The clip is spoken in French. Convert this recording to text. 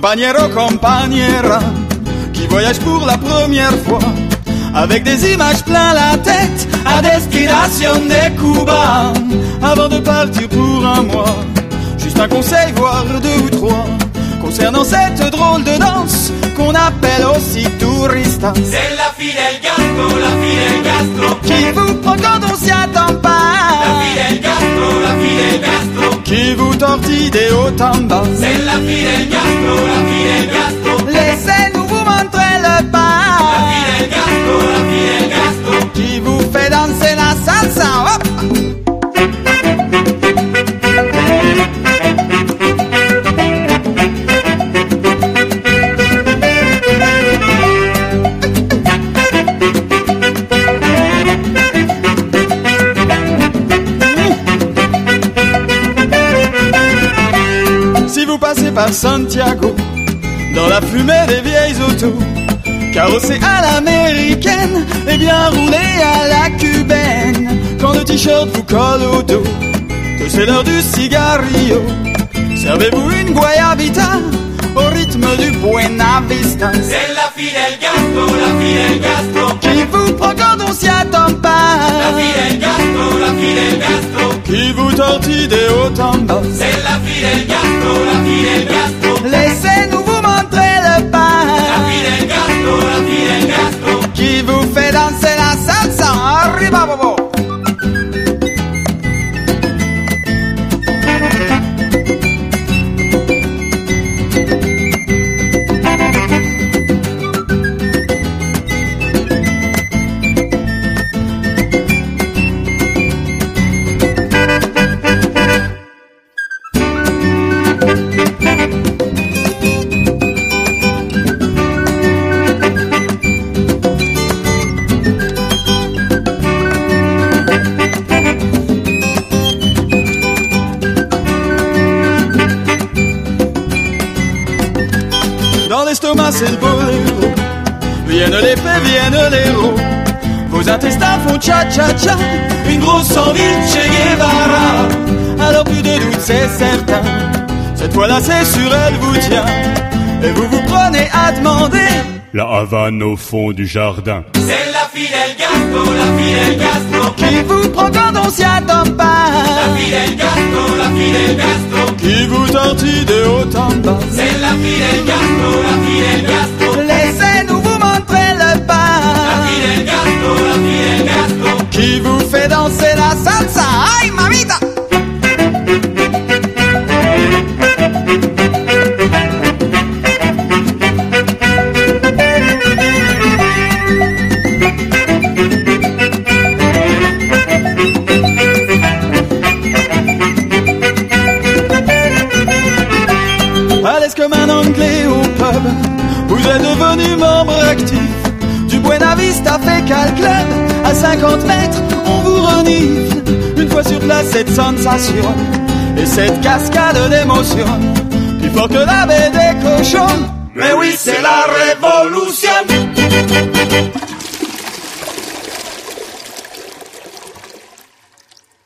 compagnero, compagnera, qui voyage pour la première fois, avec des images plein la tête, à destination des Cuba, avant de partir pour un mois. Juste un conseil, voire deux ou trois, concernant cette drôle de danse qu'on appelle aussi tourista. C'est la fille del gastro, la fille del gastro. Qui vous prend quand on s'y attend Tortille des hauts en bas. C'est la fille del gastro, la fille del gastro. Vous passez par Santiago, dans la fumée des vieilles autos, carrossé à l'américaine et bien roulé à la cubaine, quand le t-shirt vous colle au dos, que c'est l'heure du cigarillo, servez-vous une guayabita au rythme du Buena Vista. C'est la fille del gastro, la fille del gastro. Qui vous prend quand on s'y attend La pas, fille del gastro, la fille del gastro. qui vous tortille des hauts en bas. C'est la L'estomac, c'est le boléro. Viennent les faits, viennent les roues. Vos intestins font cha-cha-cha. Une grosse envie de Che Guevara. Alors plus de doute, c'est certain. Cette fois-là, c'est sur elle vous tient. Et vous vous prenez à demander. La Havane au fond du jardin. C'est la fille del gastro, la fille del gastro. Qui vous prend quand on s'y attend La pas. fille del gastro, la fille del gastro. Qui vous tortille de haut en bas. C'est la fille del vous êtes devenu membre actif du Buena Vista Fecal Club. À 50 mètres, on vous renifle. Une fois sur place, cette sensation et cette cascade d'émotions, plus fort que la baie des cochons. Mais oui, c'est la.